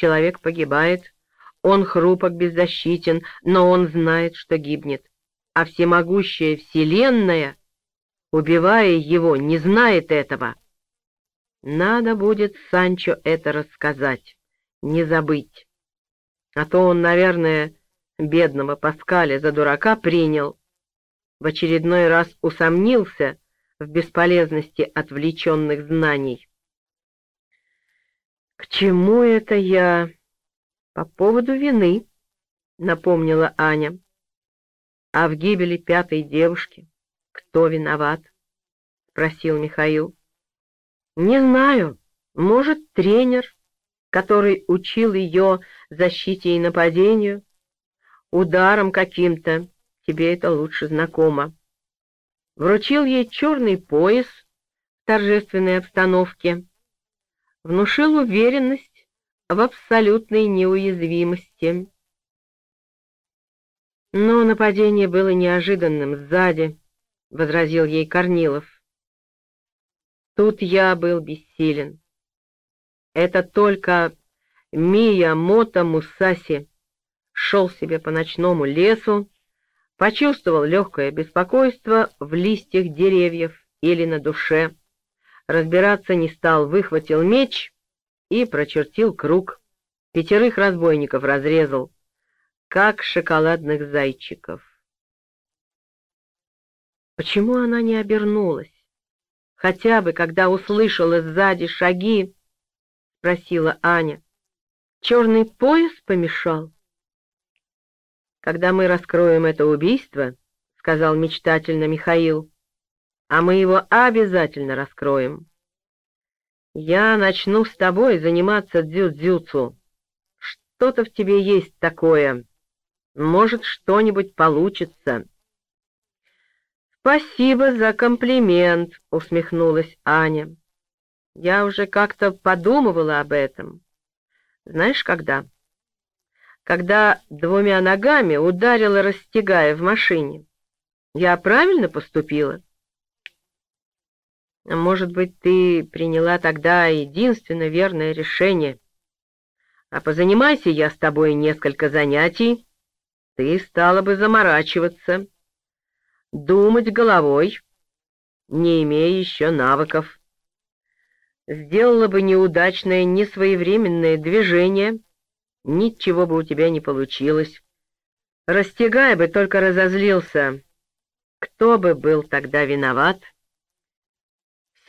человек погибает, он хрупок, беззащитен, но он знает, что гибнет. А всемогущая Вселенная, убивая его, не знает этого. Надо будет Санчо это рассказать, не забыть. А то он, наверное, бедного Паскаля за дурака принял. В очередной раз усомнился в бесполезности отвлеченных знаний. «К чему это я?» «По поводу вины», — напомнила Аня. «А в гибели пятой девушки кто виноват?» — спросил Михаил. «Не знаю. Может, тренер, который учил ее защите и нападению, ударом каким-то, тебе это лучше знакомо. Вручил ей черный пояс в торжественной обстановке, внушил уверенность, в абсолютной неуязвимости. Но нападение было неожиданным сзади, — возразил ей Корнилов. Тут я был бессилен. Это только Мия Мото Мусаси шел себе по ночному лесу, почувствовал легкое беспокойство в листьях деревьев или на душе, разбираться не стал, выхватил меч и прочертил круг. Пятерых разбойников разрезал, как шоколадных зайчиков. Почему она не обернулась? Хотя бы, когда услышала сзади шаги, — спросила Аня. Черный пояс помешал? Когда мы раскроем это убийство, — сказал мечтательно Михаил, — а мы его обязательно раскроем. Я начну с тобой заниматься дзюдзюцу. Что-то в тебе есть такое. Может, что-нибудь получится. Спасибо за комплимент, усмехнулась Аня. Я уже как-то подумывала об этом. Знаешь, когда? Когда двумя ногами ударила, растягая в машине. Я правильно поступила? — может быть, ты приняла тогда единственно верное решение. А позанимайся я с тобой несколько занятий, ты стала бы заморачиваться, думать головой, не имея еще навыков. Сделала бы неудачное, несвоевременное движение, ничего бы у тебя не получилось. Растягай бы только разозлился. Кто бы был тогда виноват?»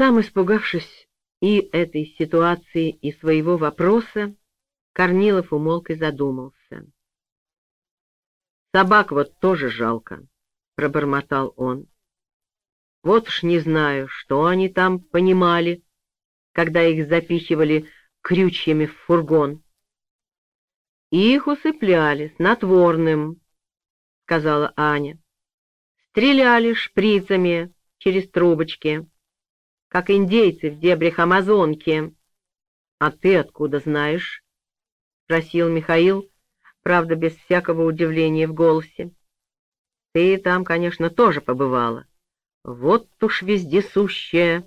Сам испугавшись и этой ситуации, и своего вопроса, Корнилов умолк и задумался. «Собак вот тоже жалко», — пробормотал он. «Вот уж не знаю, что они там понимали, когда их запихивали крючьями в фургон». «Их усыпляли снотворным», — сказала Аня. «Стреляли шприцами через трубочки» как индейцы в дебрях Амазонки. — А ты откуда знаешь? — спросил Михаил, правда, без всякого удивления в голосе. — Ты там, конечно, тоже побывала. Вот уж вездесущая.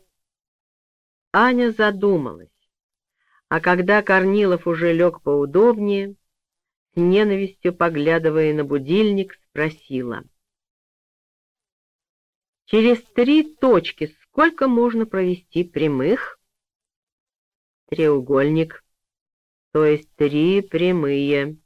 Аня задумалась, а когда Корнилов уже лег поудобнее, с ненавистью поглядывая на будильник, спросила. — Через три точки Сколько можно провести прямых? Треугольник, то есть три прямые.